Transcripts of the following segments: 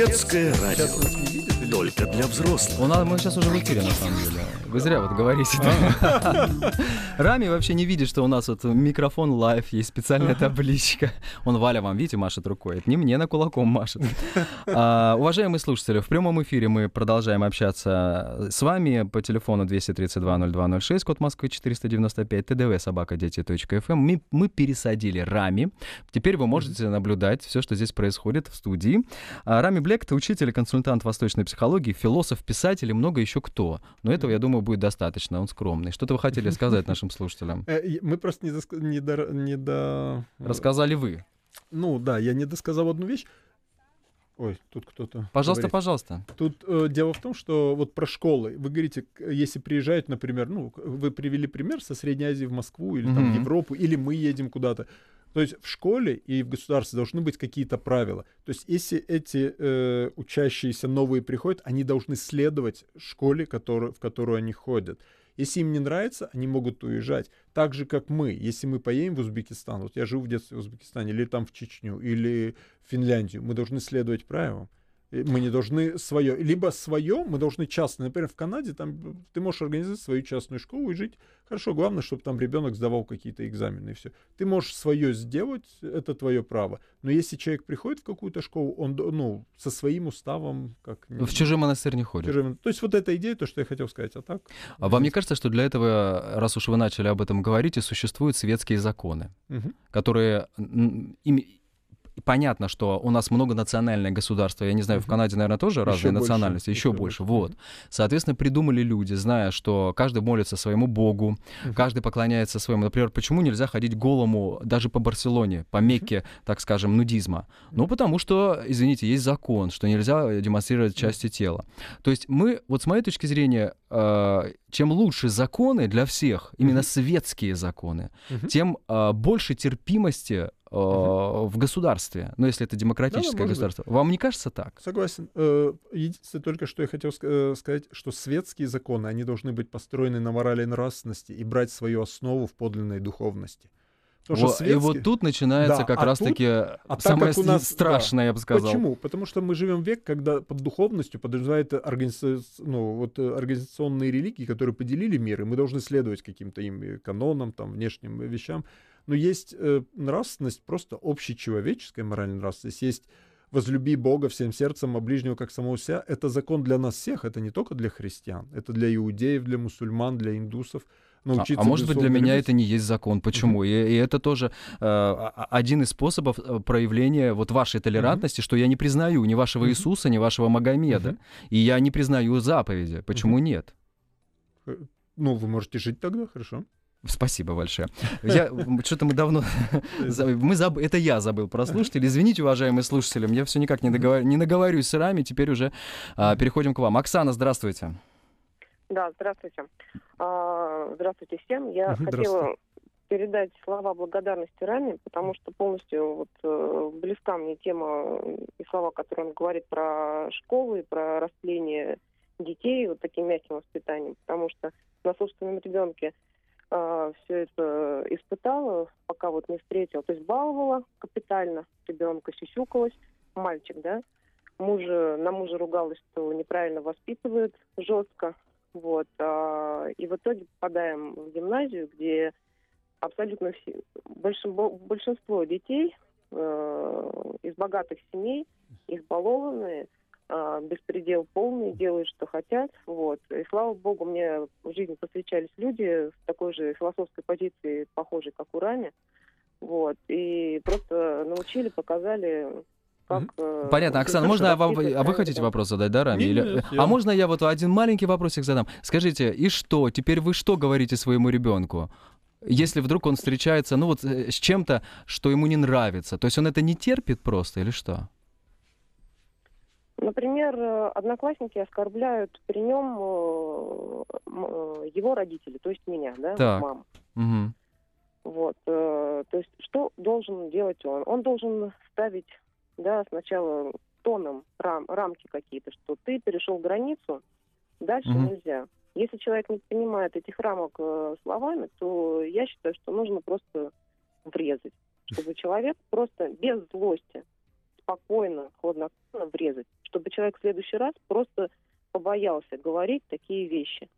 Детское радио. Только для взрослых. У нас, мы сейчас уже в эфире, на самом деле. Вы зря вот говорите. Рами вообще не видит, что у нас вот микрофон live, есть специальная табличка. Он Валя вам, видите, машет рукой. Это не мне на кулаком машет. А, уважаемые слушатели, в прямом эфире мы продолжаем общаться с вами по телефону 232-0206, код Москвы 495, тдв собака дети.фм. Мы, мы пересадили Рами. Теперь вы можете наблюдать все, что здесь происходит в студии. А, Рами Блек — это учитель и консультант восточной психологии, философ, писатель и много еще кто. Но этого, я думаю, будет достаточно. Он скромный. Что-то вы хотели сказать нашим слушателям? Э, Мы просто не, доск- не, до, не до- Рассказали вы. Ну да, я не досказал одну вещь. Ой, тут кто-то. Пожалуйста, говорит. пожалуйста. Тут э, дело в том, что вот про школы. Вы говорите, если приезжают, например, ну, вы привели пример со Средней Азии в Москву или там в. Европу, или мы едем куда-то. То есть в школе и в государстве должны быть какие-то правила. То есть если эти э, учащиеся новые приходят, они должны следовать школе, который, в которую они ходят. Если им не нравится, они могут уезжать. Так же, как мы. Если мы поедем в Узбекистан, вот я жил в детстве в Узбекистане, или там в Чечню, или в Финляндию, мы должны следовать правилам. Мы не должны свое. Либо свое, мы должны частное. Например, в Канаде там ты можешь организовать свою частную школу и жить хорошо. Главное, чтобы там ребенок сдавал какие-то экзамены и все. Ты можешь свое сделать, это твое право. Но если человек приходит в какую-то школу, он ну, со своим уставом, как ни- В чужой монастырь не ходит. чужим- То есть вот эта идея, то, что я хотел сказать, а так. А вам не кажется, что для этого, раз уж вы начали об этом говорить, и существуют светские законы, Мгм. которые м, ими- Понятно, что у нас многонациональное государство. Я не знаю, в. Канаде, наверное, тоже разные больше, национальности, еще ещё больше. больше. Вот. Соответственно, придумали люди, зная, что каждый молится своему богу, Мгм. каждый поклоняется своему. Например, почему нельзя ходить голому даже по Барселоне, по Мекке, так скажем, нудизма? Ну, потому что, извините, есть закон, что нельзя демонстрировать части тела. То есть мы, вот с моей точки зрения, э, чем лучше законы для всех, именно светские законы, тем э, больше терпимости э, в государстве. Ну, если это демократическое Да-да, может быть. государство. Вам не кажется так? Согласен. Э, Единственное только, что я хотел э, сказать, что светские законы, они должны быть построены на морали и нравственности и брать свою основу в подлинной духовности. Потому Во- что И вот тут начинается Да, как а раз-таки так самое как у нас- страшное, я бы сказал. Почему? Потому что мы живем в век, когда под духовностью подразумевает организа- ну, вот, э, организационные религии, которые поделили мир, и мы должны следовать каким-то им э, канонам, там, внешним э, вещам. Но есть э, нравственность, просто общечеловеческая моральная нравственность. Есть возлюби Бога всем сердцем, а ближнего как самого себя. Это закон для нас всех, это не только для христиан. Это для иудеев, для мусульман, для индусов. А, Научиться, а может быть, для меня это не есть закон. Почему? И, и это тоже э, а- один из способов э, проявления вот вашей толерантности, что я не признаю ни вашего Мгм. Иисуса, ни вашего Магомеда. Мгм. И я не признаю заповеди. Почему нет? Ну, вы можете жить тогда, хорошо. Спасибо большое. Я что-то мы давно мы заб... это я забыл про слушателей. Извините, уважаемые слушатели, я все никак не, договор... не наговорюсь с вами. Теперь уже а, переходим к вам. Оксана, здравствуйте. Да, здравствуйте. А, Здравствуйте всем. Я хотела передать слова благодарности Раме, потому что полностью вот, э, близка мне тема и слова, которые он говорит про школу и про растление детей вот таким мягким воспитанием, потому что на собственном ребенке все это испытала, пока вот не встретила. То есть баловала капитально ребенка, сюсюкалась, мальчик, да, мужа, на мужа ругалась, что неправильно воспитывает жестко, вот. а, и в итоге попадаем в гимназию, где абсолютно все, большинство, детей э, из богатых семей избалованные, э, беспредел полный, делают, что хотят. Вот. И слава богу, мне в жизни встречались люди с такой же философской позицией, похожей, как у Рами. Вот. И просто научили, показали, как... э, Понятно, Оксана, как можно я вам... А вы хотите вопрос задать, да, Рами? Или- нет, А можно я вот один маленький вопросик задам? Скажите, и что? Теперь вы что говорите своему ребенку? Если вдруг он встречается, ну вот э, с чем-то, что ему не нравится, то есть он это не терпит просто или что? Например, э, одноклассники оскорбляют при нем его родители, то есть меня, да, Так. маму. Мгм. Вот, то есть что должен делать он? Он должен ставить, да, сначала тоном рам- рамки какие-то, что ты перешел границу, дальше Мгм. нельзя. Если человек не понимает этих рамок э, словами, то я считаю, что нужно просто врезать, чтобы человек просто без злости, спокойно, хладнокровно врезать, чтобы человек в следующий раз просто побоялся говорить такие вещи.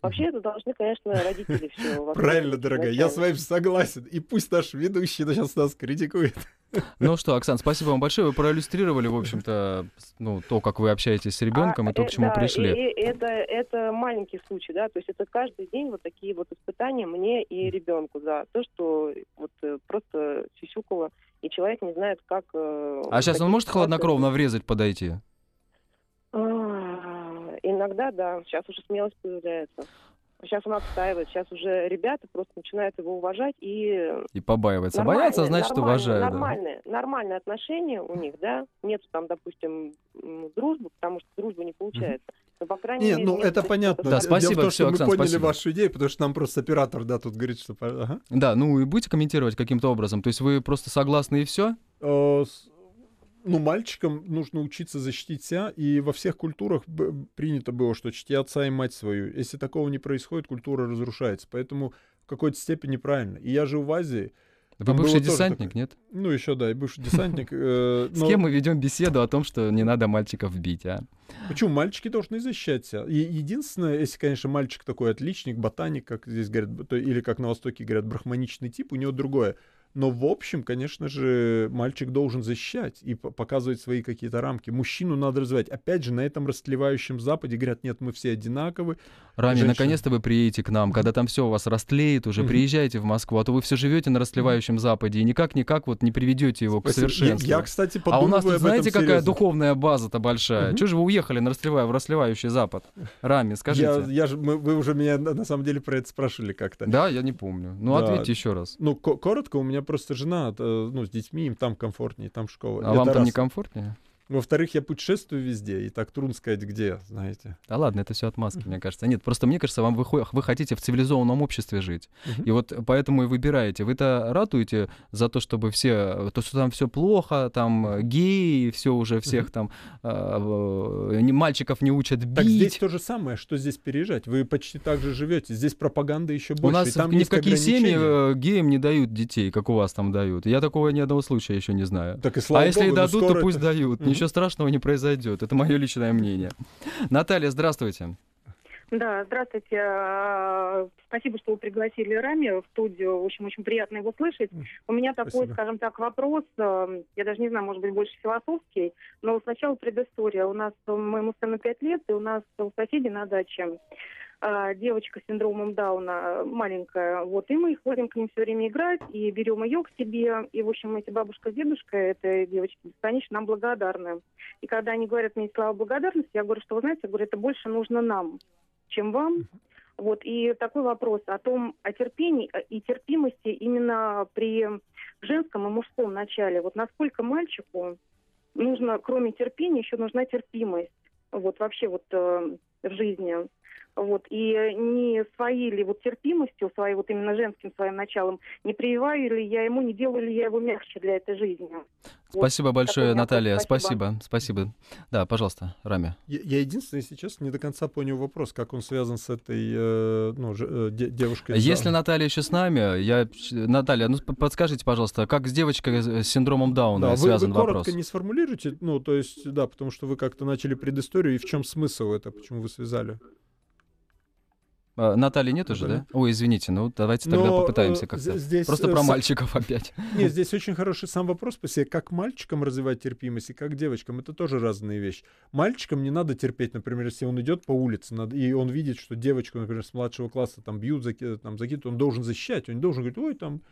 Вообще это должны, конечно, родители все. Правильно, дорогая, я с вами согласен. И пусть наш ведущий сейчас нас критикует. Ну что, Оксан, спасибо вам большое. Вы проиллюстрировали, в общем-то, ну, то, как вы общаетесь с ребенком а, и то, к чему да, пришли. И, и это, это маленький случай, да, то есть это каждый день вот такие вот испытания мне и ребенку за то, что вот э, просто сисюкало, и человек не знает, как... э, А сейчас он может хладнокровно врезать, подойти? Иногда, да. Сейчас уже смелость появляется. Сейчас он отстаивает. Сейчас уже ребята просто начинают его уважать и И побаивается. нормальные- Боятся, значит, нормальные- уважают. да. Нормальные, нормальные отношения у них, да. Нет там, допустим, дружбы, потому что дружба не получается. Но, по крайней Не, мере... ну это понятно. Да, Дело спасибо, в том, что мы Оксан, поняли спасибо. вашу идею, потому что нам просто оператор, да, тут говорит, что... ага. Да, ну и будете комментировать каким-то образом? То есть вы просто согласны и все? Ну, мальчикам нужно учиться защитить себя, и во всех культурах принято было, что чти отца и мать свою. Если такого не происходит, культура разрушается. Поэтому в какой-то степени правильно. И я жил в Азии, Вы Там бывший десантник, такое. нет? ну, еще, да, и бывший десантник. э, С кем мы ведем беседу о том, что не надо мальчиков бить, а? Почему? Мальчики должны защищать себя. И единственное, если, конечно, мальчик такой отличник, ботаник, как здесь говорят, то- или как на Востоке говорят, брахманичный тип, у него другое. Но в общем, конечно же, мальчик должен защищать и показывать свои какие-то рамки. Мужчину надо развивать. Опять же, на этом растлевающем Западе говорят, нет, мы все одинаковы. Рами, Женщина. наконец-то вы приедете к нам, когда там все у вас растлеет уже, Мгм. приезжайте в Москву, а то вы все живете на растлевающем Западе и никак-никак вот не приведете его к Спасибо. Я, совершенству. я, кстати, а у подумываю нас тут, знаете, какая серьезно. духовная база-то большая? Мгм. Чего же вы уехали на растлевая, в растлевающий Запад? Рами, скажите. Я, я же, мы- вы уже меня на самом деле про это спрашивали как-то. Да, я не помню. Ну, Да. ответьте еще раз. Ну, ко- коротко, у меня просто жена, э, ну, с детьми, им там комфортнее, там школа. А Это вам там раз. некомфортнее? Во-вторых, я путешествую везде, и так трудно сказать, где, знаете. Да ладно, это все отмазки, мне кажется. Нет, просто мне кажется, вам вы, вы хотите в цивилизованном обществе жить. Мгм. И вот поэтому и выбираете. Вы-то ратуете за то, чтобы все, то, что там все плохо, там э, геи, все уже всех там, э, э, не- мальчиков не учат бить. Так здесь то же самое, что здесь переезжать. Вы почти так же живете. Здесь пропаганда еще больше. У нас там ни в какие семьи э, геям не дают детей, как у вас там дают. Я такого ни одного случая еще не знаю. Так и слава а если богу, и дадут, то пусть это- дают. Ничего страшного не произойдет. Это мое личное мнение. Наталья, здравствуйте. Да, здравствуйте. А, Спасибо, что вы пригласили Рами в студию. В общем, очень приятно его слышать. У меня такой, Спасибо. скажем так, вопрос, э, я даже не знаю, может быть, больше философский, но сначала предыстория. У нас, моему сыну 5 лет, и у нас у соседей на даче а, девочка с синдромом Дауна маленькая, вот, и мы ходим к ним все время играть, и берем ее к себе, и, в общем, эти бабушка с дедушкой этой девочки бесконечно нам благодарны. И когда они говорят мне слова благодарности, я говорю, что, вы знаете, я говорю, это больше нужно нам, чем вам. Вот, и такой вопрос о том, о терпении э, и терпимости именно при женском и мужском начале. Вот насколько мальчику нужно, кроме терпения, еще нужна терпимость. Вот вообще вот э, в жизни. Вот, и не своей ли вот терпимостью, своей вот именно женским своим началом, не прививаю ли я ему, не делаю ли я его мягче для этой жизни. Вот Спасибо большое, такой вопрос. Наталья. Спасибо. Спасибо. Спасибо. Да, пожалуйста, Рами. Я, я единственное сейчас не до конца понял вопрос, как он связан с этой э, ну, же- э, де- девушкой. Если. Наталья еще с нами, я... Наталья, ну подскажите, пожалуйста, как с девочкой с синдромом Дауна Да, вы, связан вы коротко вопрос? не сформулируете, ну, то есть, да, потому что вы как-то начали предысторию, и в чем смысл это, почему вы связали? А, Натальи нет уже, да? Ой, извините, ну давайте тогда Но, попытаемся э, как-то. з- здесь, Просто э, про мальчиков опять. Нет, здесь очень хороший сам вопрос по себе. Как мальчикам развивать терпимость и как девочкам. Это тоже разные вещи. Мальчикам не надо терпеть, например, если он идет по улице, и он видит, что девочку, например, с младшего класса там бьют, заки- там, закидывают, он должен защищать. Он не должен говорить, ой, там,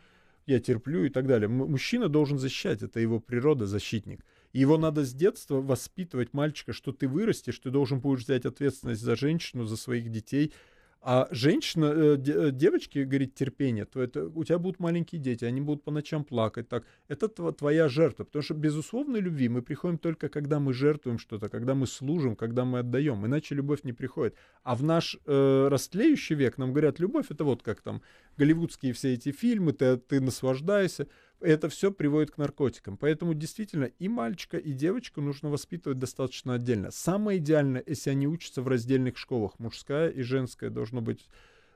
я терплю и так далее. Мужчина должен защищать, это его природа, защитник. Его надо с детства воспитывать мальчика, что ты вырастешь, ты должен будешь взять ответственность за женщину, за своих детей. А женщина, э, э, девочки, говорит, терпение, то это у тебя будут маленькие дети, они будут по ночам плакать. Так, это тво- твоя жертва. Потому что безусловной любви мы приходим только, когда мы жертвуем что-то, когда мы служим, когда мы отдаем. Иначе любовь не приходит. А в наш э, растлеющий век нам говорят, любовь это вот как там голливудские все эти фильмы, ты, ты наслаждаешься. Это все приводит к наркотикам. Поэтому действительно и мальчика, и девочку нужно воспитывать достаточно отдельно. Самое идеальное, если они учатся в раздельных школах, мужская и женская должно быть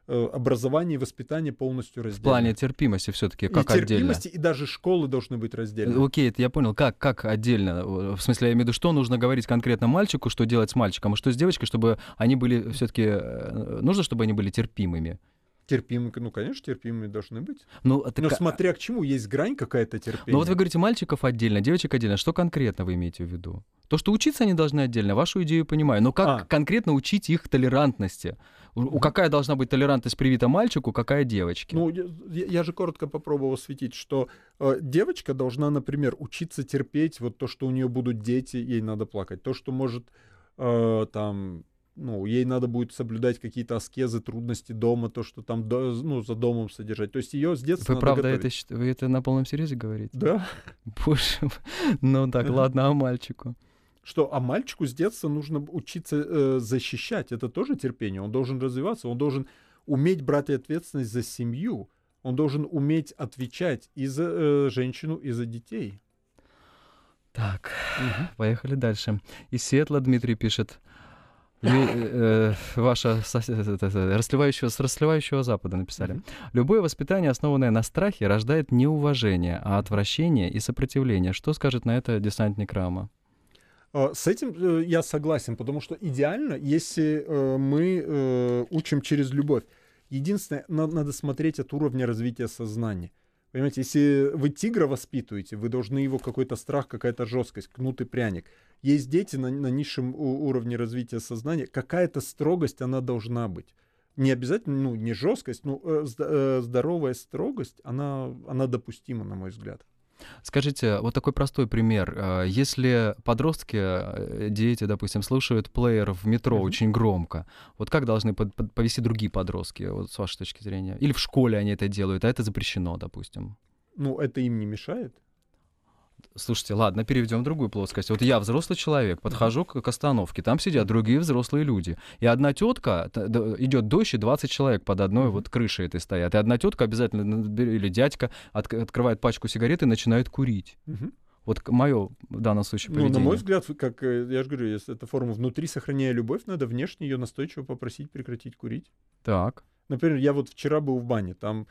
э, образование и воспитание полностью В разделены. плане терпимости все-таки, и как отдельно. терпимости, и даже школы должны быть разделены. Окей, это я понял. Как, как отдельно? В смысле, я имею в виду, что нужно говорить конкретно мальчику, что делать с мальчиком, а что с девочкой, чтобы они были все-таки... Нужно, чтобы они были терпимыми? Терпимые, ну, конечно, терпимыми должны быть. Ну, так, Но а- смотря к чему, есть грань какая-то терпения. Ну вот вы говорите мальчиков отдельно, девочек отдельно. Что конкретно вы имеете в виду? То, что учиться они должны отдельно, вашу идею понимаю. Но как А. конкретно учить их толерантности? У, какая должна быть толерантность привита мальчику, какая девочке? Ну, я, я- же коротко попробовал осветить, что э, девочка должна, например, учиться терпеть вот то, что у нее будут дети, ей надо плакать. То, что может э, там, ну, ей надо будет соблюдать какие-то аскезы, трудности дома, то, что там, ну, за домом содержать. То есть ее с детства вы правда готовить. это, вы это на полном серьезе говорите? Да. Боже. Ну так, ладно, а мальчику? Что, а мальчику с детства нужно учиться э, защищать. Это тоже терпение. Он должен развиваться, он должен уметь брать ответственность за семью. Он должен уметь отвечать и за э, женщину, и за детей. Так, поехали дальше. Из Сиэтла Дмитрий пишет. Лю- э, ваша это, расливающего, с расливающего Запада написали. Любое воспитание, основанное на страхе, рождает не уважение, а отвращение и сопротивление. Что скажет на это десантник Рама? А, С этим э, я согласен, потому что идеально, если э, мы э, учим через любовь. Единственное, на- надо смотреть от уровня развития сознания. Понимаете, если вы тигра воспитываете, вы должны его какой-то страх, какая-то жесткость, кнут и пряник. Есть дети на, на низшем уровне развития сознания, какая-то строгость она должна быть. Не обязательно, ну, не жесткость, но э, зд- э, здоровая строгость, она, она допустима, на мой взгляд. Скажите, вот такой простой пример. Э, Если подростки, э, дети, допустим, слушают плеер в метро Мгм. очень громко, вот как должны под- под- повести другие подростки, вот с вашей точки зрения? Или в школе они это делают, а это запрещено, допустим? Ну, это им не мешает. Слушайте, ладно, переведем в другую плоскость. Вот я взрослый человек, подхожу к, к остановке, там сидят другие взрослые люди. И одна тетка, идет дождь, и 20 человек под одной вот крышей этой стоят. И одна тетка обязательно, или дядька, отк- открывает пачку сигарет и начинает курить. Мгм. Вот мое в данном случае Ну, поведение. на мой взгляд, как э, я же говорю, если это форма внутри сохраняя любовь, надо внешне ее настойчиво попросить прекратить курить. Так. Например, я вот вчера был в бане, там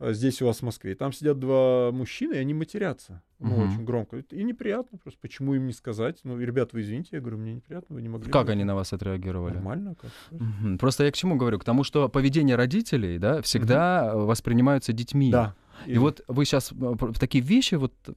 здесь у вас в Москве, и там сидят два мужчины, и они матерятся, ну, Мгм. очень громко. И неприятно просто, почему им не сказать? Ну, ребят, вы извините, я говорю, мне неприятно, вы не могли. Как бы?» они на вас отреагировали? Нормально, как? Мгм. Просто я к чему говорю? К тому, что поведение родителей, да, всегда воспринимаются детьми. Да. И вот вы сейчас такие вещи вот э,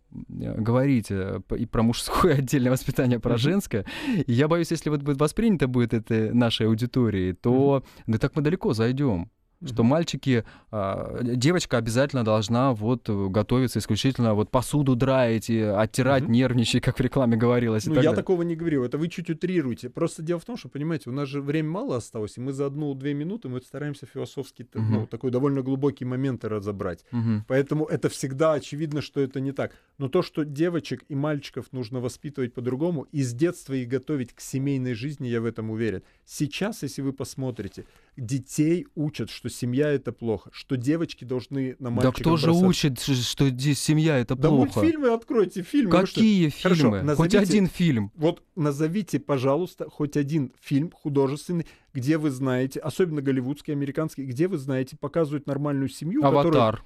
говорите э, и про мужское отдельное воспитание, про женское. И я боюсь, если вот воспринято будет это нашей аудиторией, то да так мы далеко зайдем. Что Мгм. мальчики, а, девочка обязательно должна вот э, готовиться исключительно вот посуду драить и оттирать, Мгм. нервничать, как в рекламе говорилось. Ну, так я далее. такого не говорил, это вы чуть утрируете. Просто дело в том, что, понимаете, у нас же время мало осталось, и мы за одну-две минуты мы стараемся философски, т- ну, такой довольно глубокий момент разобрать. Мгм. Поэтому это всегда очевидно, что это не так. Но то, что девочек и мальчиков нужно воспитывать по-другому, и с детства их готовить к семейной жизни, я в этом уверен. Сейчас, если вы посмотрите, детей учат, что семья это плохо, что девочки должны на Да мальчиков кто же бросаться. учит, что здесь семья это Да плохо? мультфильмы откройте, фильмы. вы что? Какие Хорошо, фильмы? Хоть назовите- один фильм. Вот назовите, пожалуйста, хоть один фильм художественный, где вы знаете, особенно голливудский, американский, где вы знаете, показывают нормальную семью, Аватар.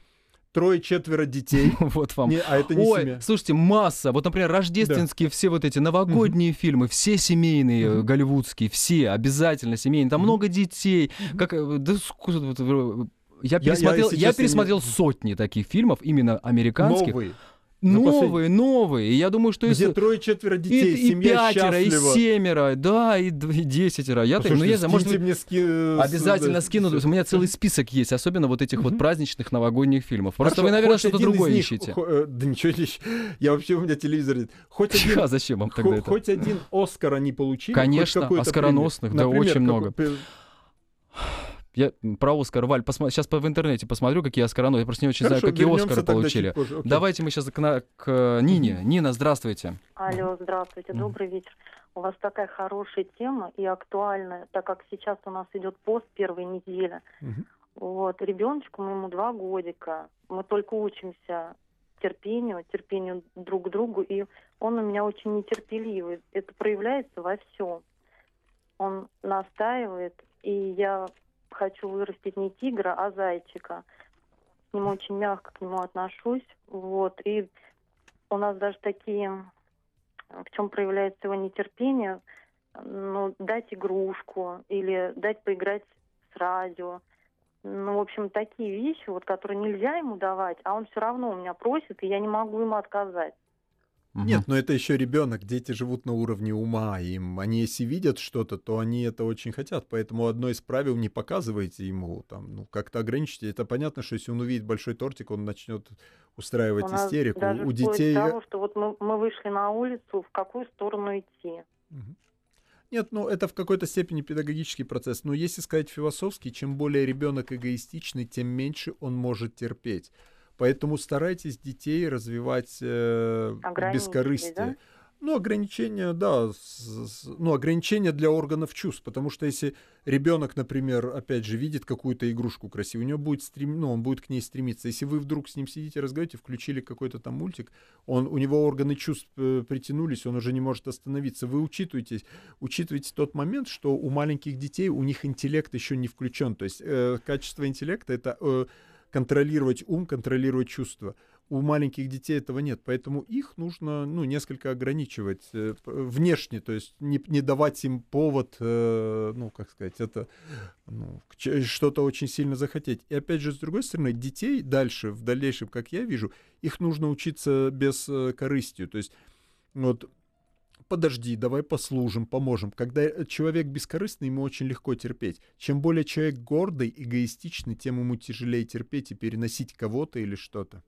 Трое-четверо детей. Вот вам. Не, а это не Ой, семья. слушайте, масса. Вот, например, рождественские все вот эти новогодние фильмы, все семейные, Мгм. голливудские, все обязательно семейные. Там Мгм. много детей. Как, э, да ску- вот, э, я Я- я, пересмотрел, я, пересмотрел не- сотни таких фильмов, именно американских. Новые. Новые, новые. И я думаю, что если... трое-четверо И, детей, и семья пятеро, и счастлива. семеро, да, и, и десятеро. Я так, ну, я не знаю, может быть, мне ски... э, Обязательно скину. У меня целый список есть, особенно вот этих вот праздничных новогодних фильмов. Просто вы, наверное, что-то другое ищете. э, Да ничего не. Я вообще, у меня телевизор нет. Хоть один, А зачем вам тогда это? хоть один Оскар они получили. Конечно, оскароносных, да, очень много. Я про Оскар, Валь, сейчас в интернете посмотрю, какие Оскароны. Я просто не очень Хорошо, знаю, какие Оскары получили. позже. Окей. Давайте мы сейчас к, на- к, э, Нине. Нина, здравствуйте. Алло, здравствуйте, добрый вечер. У вас такая хорошая тема и актуальная, так как сейчас у нас идет пост первой недели. Вот, ребеночку моему два годика. Мы только учимся терпению, терпению друг к другу, и он у меня очень нетерпеливый. Это проявляется во всем. Он настаивает, и я хочу вырастить не тигра, а зайчика. К нему очень мягко к нему отношусь. Вот. И у нас даже такие, в чем проявляется его нетерпение, ну, дать игрушку или дать поиграть с радио. Ну, в общем, такие вещи, вот, которые нельзя ему давать, а он все равно у меня просит, и я не могу ему отказать. Мгм. Нет, но это еще ребенок. Дети живут на уровне ума. Им они если видят что-то, то они это очень хотят. Поэтому одно из правил не показывайте ему там, ну как-то ограничьте. Это понятно, что если он увидит большой тортик, он начнет устраивать у нас истерику. даже У детей. того, что вот мы, мы вышли на улицу, в какую сторону идти. Мгм. Нет, ну это в какой-то степени педагогический процесс. Но если сказать философски, чем более ребенок эгоистичный, тем меньше он может терпеть. Поэтому старайтесь детей развивать э, бескорыстие. да? Ну, ограничения, да, с- ну, ограничения для органов чувств, потому что если ребенок, например, опять же, видит какую-то игрушку красивую, у него будет стрем... ну, он будет к ней стремиться. Если вы вдруг с ним сидите, разговариваете, включили какой-то там мультик, он, у него органы чувств э, притянулись, он уже не может остановиться. Вы учитываете, учитываете тот момент, что у маленьких детей у них интеллект еще не включен. То есть э, качество интеллекта это э, контролировать ум, контролировать чувства. У маленьких детей этого нет, поэтому их нужно ну, несколько ограничивать э, внешне, то есть не, не давать им повод, э, ну, как сказать, это ну, что-то очень сильно захотеть. И опять же, с другой стороны, детей дальше, в дальнейшем, как я вижу, их нужно учиться без э, корыстью. То есть вот подожди, давай послужим, поможем. Когда э, человек бескорыстный, ему очень легко терпеть. Чем более человек гордый, эгоистичный, тем ему тяжелее терпеть и переносить кого-то или что-то.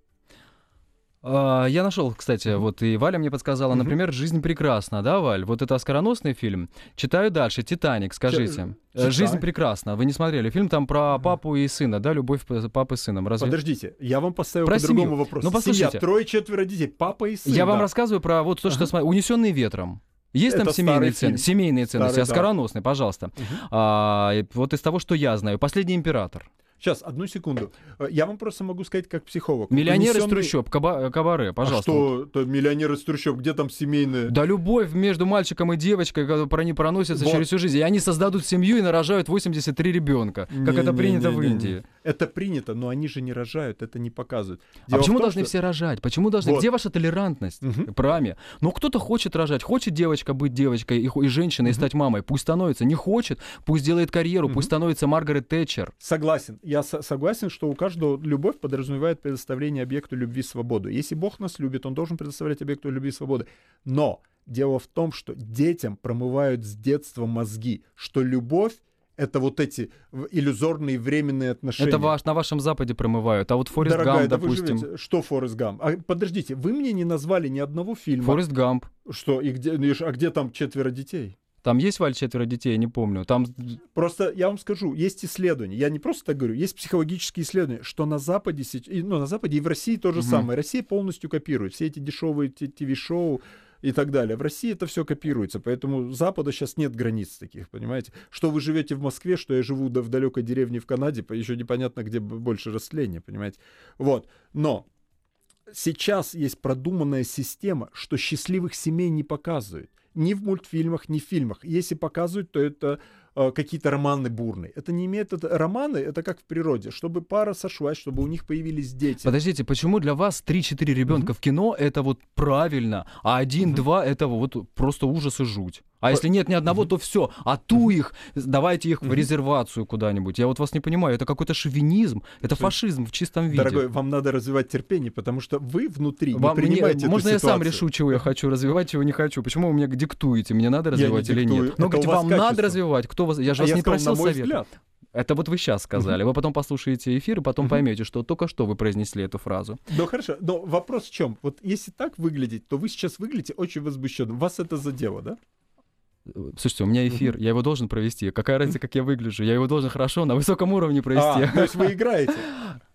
А, Я нашел, кстати, вот и Валя мне подсказала, например, «Жизнь прекрасна», да, Валь? Вот это оскароносный фильм. Читаю дальше, «Титаник», скажите. «Жизнь прекрасна». Вы не смотрели? Фильм там про папу и сына, да, любовь папы с сыном. Разве? Подождите, я вам поставил Про по-другому семью. вопрос. Ну, послушайте. Семья, трое-четверо детей, папа и сын. Я вам да. рассказываю про вот то, что Ага. смотрю. «Унесенные ветром». Есть там семейные, цен... семейные ценности, Старый, да. оскароносный, пожалуйста. Мгм. А, вот из того, что я знаю. «Последний император». Сейчас, одну секунду. Э, Я вам просто могу сказать как психолог. «Миллионер из Унесённый- трущоб», каба- «Кабаре», А пожалуйста. что, то миллионер из трущоб, где там семейные? Да любовь между мальчиком и девочкой, когда про они проносятся Вот. через всю жизнь. И они создадут семью и нарожают 83 ребенка, как это принято в Не-не-не-не-не. Индии. Это принято, но они же не рожают, это не показывают. А Дело в почему том, должны что- все рожать? Почему должны? Вот. Где ваша толерантность? Мгм. Праме. Ну, кто-то хочет рожать, хочет девочка быть девочкой и, и женщиной, и Мгм. стать мамой. Пусть становится. Не хочет, пусть делает карьеру, Мгм. пусть становится Маргарет Тэтчер. Согласен. Я со- согласен, что у каждого любовь подразумевает предоставление объекту любви свободу. Если Бог нас любит, он должен предоставлять объекту любви свободы. Но дело в том, что детям промывают с детства мозги, что любовь это вот эти иллюзорные временные отношения. Это ваш, на вашем Западе промывают. А вот Форест Дорогая, Гамп, да вы допустим. живете- Что Форест Гамп? А, подождите, вы мне не назвали ни одного фильма. Форест Гамп. Что, и где, ш- а где там четверо детей? Там есть, Валь, четверо детей, я не помню. Там Просто я вам скажу, есть исследования, я не просто так говорю, есть психологические исследования, что на Западе, ну, на Западе и в России то же Мгм. самое. Россия полностью копирует все эти дешевые ТВ-шоу и так далее. В России это все копируется, поэтому Запада сейчас нет границ таких, понимаете? Что вы живете в Москве, что я живу в далекой деревне в Канаде, еще непонятно, где больше растления, понимаете? Вот, но сейчас есть продуманная система, что счастливых семей не показывают. Ни в мультфильмах, ни в фильмах. Если показывают, то это какие-то романы бурные. Это не имеет... Это, романы — это как в природе. Чтобы пара сошлась, чтобы у них появились дети. Подождите, почему для вас 3-4 ребенка в кино это вот правильно, а 1-2 это вот просто ужас и жуть? А если нет ни одного, то все, а ту их, давайте их в резервацию куда-нибудь. Я вот вас не понимаю, это какой-то шовинизм, это фашизм в чистом виде. Дорогой, вам надо развивать терпение, потому что вы внутри Вам не принимаете эту можно я сам ситуацию. решу, чего я хочу развивать, чего не хочу? Почему вы мне диктуете, мне надо развивать не или диктую. нет? Ну, Это говорите, вам надо качество. развивать, кто вас... Я же А вас я не сказал, просил на мой совета. взгляд. Это вот вы сейчас сказали. Вы потом послушаете эфир и потом поймете, что только что вы произнесли эту фразу. Ну хорошо, но вопрос в чем? Вот если так выглядеть, то вы сейчас выглядите очень возмущенным. Вас это задело, да? Слушайте, у меня эфир, я его должен провести. Какая разница, как я выгляжу? Я его должен хорошо, на высоком уровне провести. А, то есть вы играете.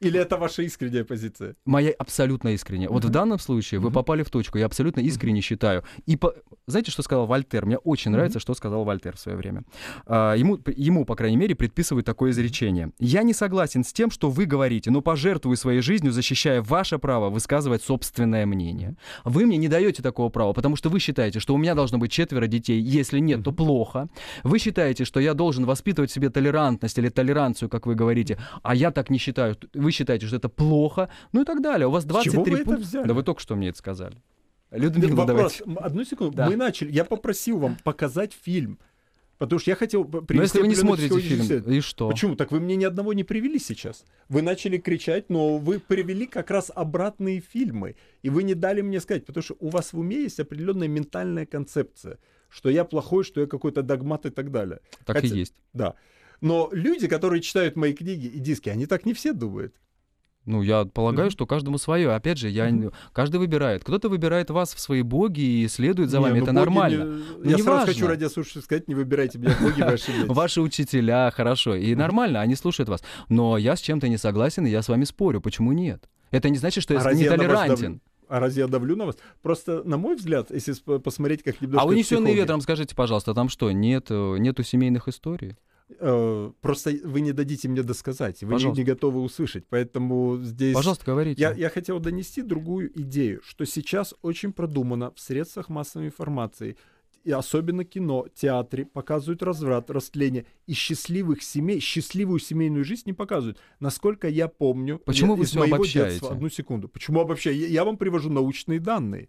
Или это ваша искренняя позиция? Моя абсолютно искренняя. Вот в данном случае вы попали в точку. Я абсолютно искренне считаю. И по... знаете, что сказал Вольтер? Мне очень нравится, что сказал Вольтер в свое время. А, ему, ему, по крайней мере, предписывают такое изречение. Я не согласен с тем, что вы говорите, но пожертвую своей жизнью, защищая ваше право высказывать собственное мнение. Вы мне не даете такого права, потому что вы считаете, что у меня должно быть четверо детей. Если нет, то плохо. Вы считаете, что я должен воспитывать в себе толерантность или толеранцию, как вы говорите, а я так не считаю. Вы считаете, что это плохо, ну и так далее. У вас 23 чего вы это пункта. взяли? Да вы только что мне это сказали. Людмила, Вопрос, давайте. одну секунду. Да. Мы начали. Я попросил вам показать фильм. Потому что я хотел п- Но привести если вы не смотрите фильм, и что? Почему? Так вы мне ни одного не привели сейчас. Вы начали кричать, но вы привели как раз обратные фильмы. И вы не дали мне сказать, потому что у вас в уме есть определенная ментальная концепция, что я плохой, что я какой-то догмат и так далее. Так Хотя- и есть. Да. Но люди, которые читают мои книги и диски, они так не все думают. Ну, я полагаю, что каждому свое. Опять же, я каждый выбирает. Кто-то выбирает вас в свои боги и следует за Не, вами. ну, Это нормально. не- Ну, Я не сразу важно. хочу радиослушателям сказать, не выбирайте меня боги, вы ошибетесь. Ваши учителя, хорошо. И нормально, они слушают вас. Но я с чем-то не согласен, и я с вами спорю. Почему нет? Это не значит, что я А я вас нетолерантен. А разве я давлю на вас? Просто, на мой взгляд, если посмотреть, как немножко А унесенные ветром, скажите, пожалуйста, там что, нет, нету семейных историй? Э, просто вы не дадите мне досказать, вы не, Пожалуйста. не готовы услышать, поэтому здесь... Пожалуйста, говорите. Я, я хотел донести другую идею, что сейчас очень продумано в средствах массовой информации, и особенно кино, театре, показывают разврат, растление, и счастливых семей, счастливую семейную жизнь не показывают. Насколько я помню... Почему я- вы из всё моего обобщаете? детства- одну секунду. Почему обобщаю? Я, я вам привожу научные данные.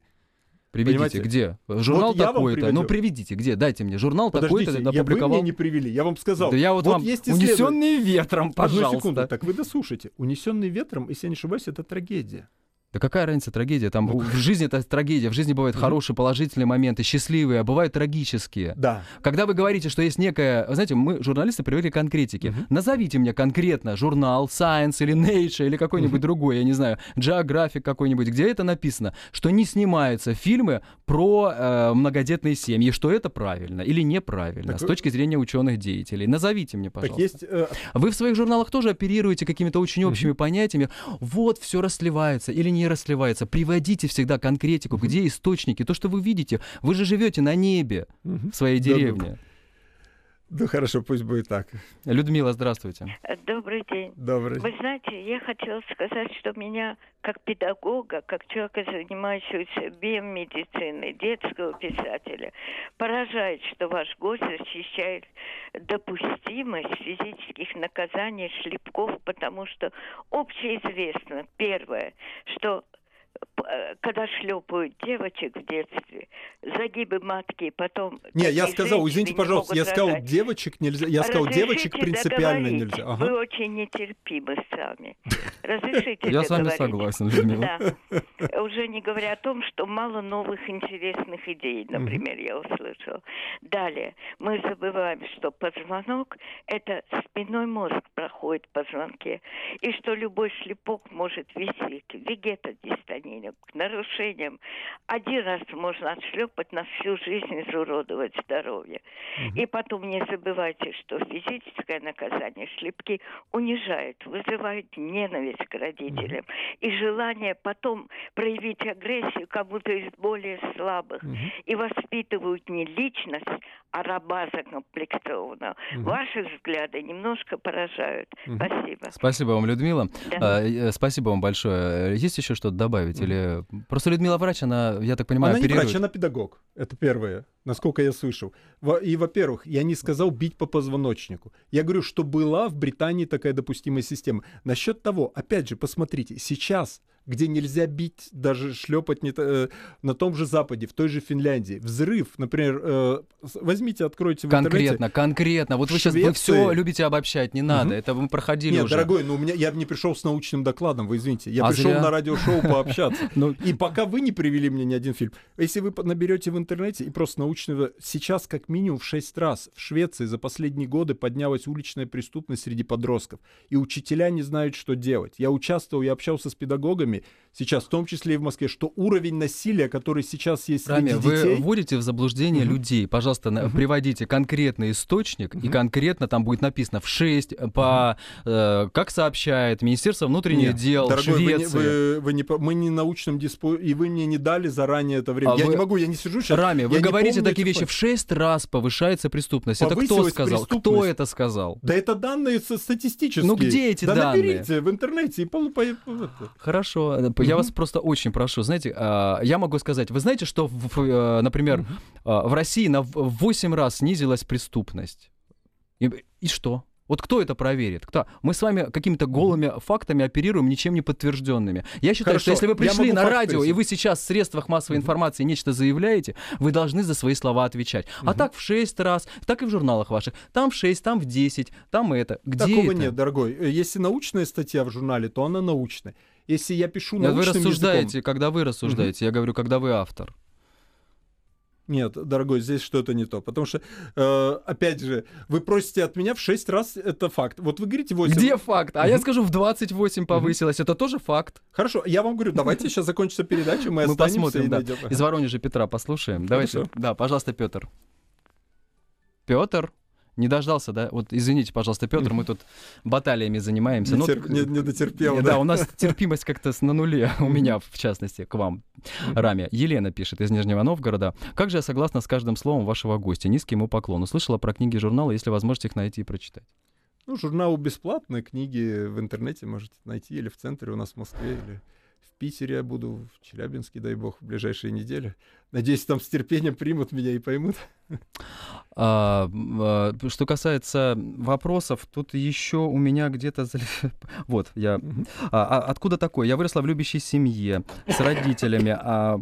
Приведите, понимаете? где? Журнал Вот такой-то. Ну, приведите, где? Дайте мне. Журнал такой-то я, вы опубликовал. мне не привели. Я вам сказал. Да я вот, вам есть унесенные ветром, Одну пожалуйста. секунду. Так вы дослушайте. Унесенный ветром, если я не ошибаюсь, это трагедия. Да какая разница трагедия? Там Ну, в жизни это трагедия. В жизни бывают хорошие, положительные моменты, счастливые, а бывают трагические. Да. Когда вы говорите, что есть некая... Знаете, мы, журналисты, привыкли к конкретике. Назовите мне конкретно журнал Science или Nature или какой-нибудь другой, я не знаю, Geographic какой-нибудь, где это написано, что не снимаются фильмы про э, многодетные семьи, что это правильно или неправильно Так с точки зрения ученых деятелей. Назовите мне, пожалуйста. Так есть... э, Вы в своих журналах тоже оперируете какими-то очень общими понятиями. Вот, все расливается или не расливается. Приводите всегда конкретику, где источники, то, что вы видите. Вы же живете на небе в своей деревне. Да хорошо, пусть будет так. Людмила, здравствуйте. Добрый день. Добрый. Вы знаете, я хотела сказать, что меня как педагога, как человека, занимающегося биомедициной, детского писателя, поражает, что ваш гость защищает допустимость физических наказаний шлепков, потому что общеизвестно, первое, что когда шлепают девочек в детстве, загибы матки, потом... Не, я сказал, извините, пожалуйста, я сказал, рожать. девочек нельзя. Я сказал, девочек принципиально договорить. нельзя. Вы Ага. очень нетерпимы сами. Разрешите Я с вами согласен, Людмила. Да. Уже не говоря о том, что мало новых интересных идей, например, я услышала. Далее, мы забываем, что позвонок – это спинной мозг проходит в позвонке, и что любой шлепок может вести к вегетодистонии, к нарушениям. Один раз можно отшлепать, на всю жизнь изуродовать здоровье. И потом не забывайте, что физическое наказание, шлепки унижают, вызывают ненависть к родителям и желание потом проявить агрессию кому-то из более слабых. И воспитывают не личность, а раба закомплектованного. Ваши взгляды немножко поражают. Спасибо. Спасибо вам, Людмила. Да. А, э, Спасибо вам большое. Есть еще что-то добавить? Или просто Людмила врач, она, я так понимаю, Она не оперирует. врач, она педагог. Это первое, насколько я слышал. И, во-первых, я не сказал бить по позвоночнику. Я говорю, что была в Британии такая допустимая система. Насчет того, опять же, посмотрите, сейчас где нельзя бить, даже шлепать не, э, на том же Западе, в той же Финляндии. Взрыв, например, э, возьмите, откройте в Конкретно, интернете. конкретно. Вот вы сейчас вы Швеции. все любите обобщать, не надо. Это мы проходили Нет, уже. дорогой, ну у меня я не пришел с научным докладом, вы извините. Я А пришел зря. на радиошоу пообщаться. Ну, И пока вы не привели мне ни один фильм, если вы наберете в интернете и просто научного... Сейчас как минимум в 6 раз в Швеции за последние годы поднялась уличная преступность среди подростков. И учителя не знают, что делать. Я участвовал, я общался с педагогами, школами сейчас, в том числе и в Москве, что уровень насилия, который сейчас есть Рами, среди вы детей... вводите в заблуждение Мгм. людей. Пожалуйста, Мгм. приводите конкретный источник, и Мгм. конкретно там будет написано в 6 по, э, как сообщает Министерство внутренних Нет, дел дорогой, вы не- Швеции. вы- вы не по- мы не научным диспу... и вы мне не дали заранее это время. А я вы- не могу, я не сижу сейчас. Рами, вы не говорите помню такие вещи. В 6 раз повышается преступность. Это кто сказал? Кто это сказал? Да это данные статистические. Ну, где эти да данные? наберите в интернете и полу... Хорошо, э, я Мгм. вас просто очень прошу. Знаете, а, я могу сказать, вы знаете, что, э, например, а, в России на в 8 раз снизилась преступность? И, и что? Вот кто это проверит? Кто? Мы с вами какими-то голыми фактами оперируем, ничем не подтвержденными. Я считаю, Хорошо, что если вы пришли на радио, и привести. вы сейчас в средствах массовой информации нечто заявляете, вы должны за свои слова отвечать. А Мгм. так в 6 раз, так и в журналах ваших. Там в 6, там в 10, там это. Где Такого это? нет, дорогой. Э, Если научная статья в журнале, то она научная. Если я пишу Нет, Вы научным рассуждаете, языком... когда вы рассуждаете. Я говорю, когда вы автор. Нет, дорогой, здесь что-то не то. Потому что, э, опять же, вы просите от меня в 6 раз, это факт. Вот вы говорите 8. Где факт? А я Мгм. скажу, в 28 повысилось. Это тоже факт. Хорошо, я вам говорю, давайте сейчас закончится передача, мы, останемся посмотрим, и да. найдем. Из Воронежа Петра послушаем. Давайте. Да, пожалуйста, Петр. Петр? Не дождался, да? Вот извините, пожалуйста, Петр, мы тут баталиями занимаемся. Не, Ну, терп- не- не дотерпел, да, да? у нас терпимость как-то на нуле, у меня, в частности, к вам. Раме. Елена пишет из Нижнего Новгорода. Как же я согласна с каждым словом вашего гостя. Низкий ему поклон. Услышала про книги журнала, если возможно их найти и прочитать. Ну, журнал бесплатный, книги в интернете можете найти или в центре у нас в Москве, или в Питере я буду, в Челябинске, дай бог, в ближайшие недели. Надеюсь, там с терпением примут меня и поймут. А, а, что касается вопросов, тут еще у меня где-то... Вот, я... А, а откуда такой? Я выросла в любящей семье, с родителями. а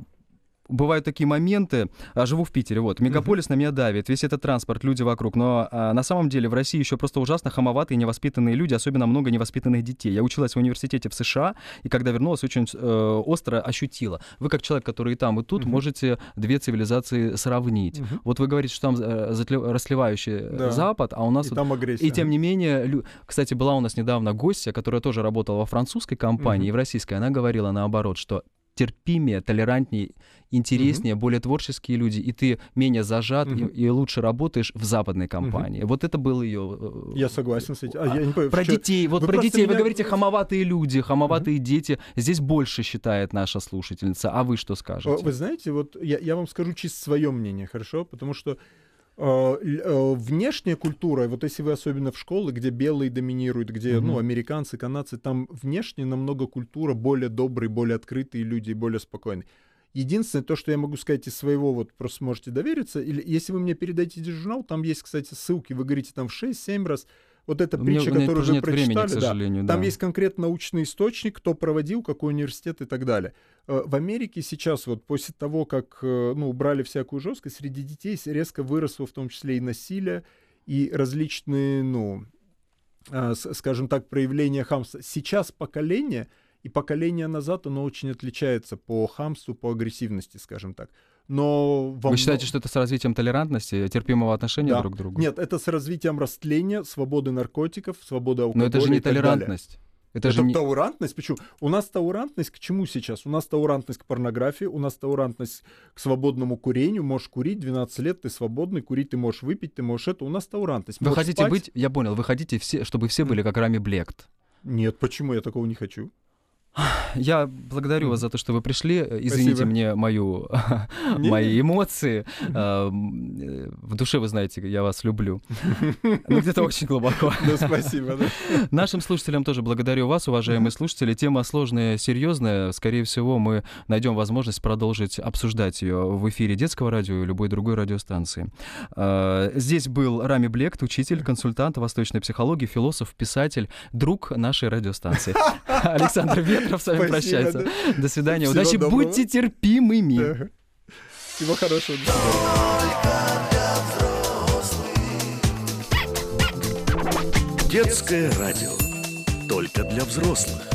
Бывают такие моменты, а, живу в Питере, вот, мегаполис на меня давит, весь этот транспорт, люди вокруг, но а, на самом деле в России еще просто ужасно хамоватые, невоспитанные люди, особенно много невоспитанных детей. Я училась в университете в США, и когда вернулась, очень э, остро ощутила. Вы как человек, который и там, и тут, Мгм. можете две цивилизации сравнить. Мгм. Вот вы говорите, что там э, затле- расливающий э, Да. Запад, а у нас И вот там агрессия. и тем не менее, лю- кстати, была у нас недавно гостья, которая тоже работала во французской компании Мгм. и в российской. Она говорила наоборот, что терпимее, толерантнее, интереснее, более творческие люди, и ты менее зажат и, Мгм. и лучше работаешь в западной компании. Вот это был ее. Я согласен с этим. А, я не понимаю, Про чё- детей, вот Вы про детей вы меня- говорите хамоватые люди, хамоватые дети. Здесь больше считает наша слушательница. А вы что Э, скажете? Вы знаете, вот я, я вам скажу чисто свое мнение, хорошо? Потому что э, э, внешняя культура, вот если вы особенно в школы, где белые доминируют, где, Мгм. ну, американцы, канадцы, там внешне намного культура более добрые, более открытые люди, более спокойные. Единственное, то, что я могу сказать из своего, вот просто можете довериться, или если вы мне передадите журнал, там есть, кстати, ссылки, вы говорите там в 6-7 раз, вот эта притча, меня которую вы нет времени, прочитали, к да, сожалению, там да. есть конкретно научный источник, кто проводил, какой университет и так далее. Э, В Америке сейчас, вот после того, как э, ну, убрали всякую жесткость, среди детей резко выросло в том числе и насилие, и различные, ну, с- скажем так, проявления хамства. Сейчас поколение и поколение назад, оно очень отличается по хамству, по агрессивности, скажем так. Но во Вы считаете, что это с развитием толерантности, терпимого отношения Да. друг к другу? Нет, это с развитием растления, свободы наркотиков, свободы алкоголя Но это же не так далее. толерантность. Это, Это, же не... таурантность. Почему? У нас таурантность к чему сейчас? У нас таурантность к порнографии, у нас таурантность к свободному курению. Можешь курить 12 лет, ты свободный, курить ты можешь выпить, ты можешь это. У нас таурантность. Вы Можешь хотите спать. быть, я понял, вы хотите, все, чтобы все были как Рами Блект. Нет, почему я такого не хочу? Я благодарю вас за то, что вы пришли. Извините Спасибо. мне мою, мои эмоции. А, м, э, В душе, вы знаете, я вас люблю. Ну, где-то очень глубоко. Ну, спасибо. да. Нашим слушателям тоже благодарю вас, уважаемые слушатели. Тема сложная, серьезная. Скорее всего, мы найдем возможность продолжить обсуждать ее в эфире детского радио и любой другой радиостанции. А, Здесь был Рами Блект, учитель, консультант восточной психологии, философ, писатель, друг нашей радиостанции. Александр Ветров с вами Спасибо, прощается. да. До свидания. Всего Удачи. доброго. Будьте терпимыми. Ага. Всего хорошего. До свидания. Детское радио. Только для взрослых.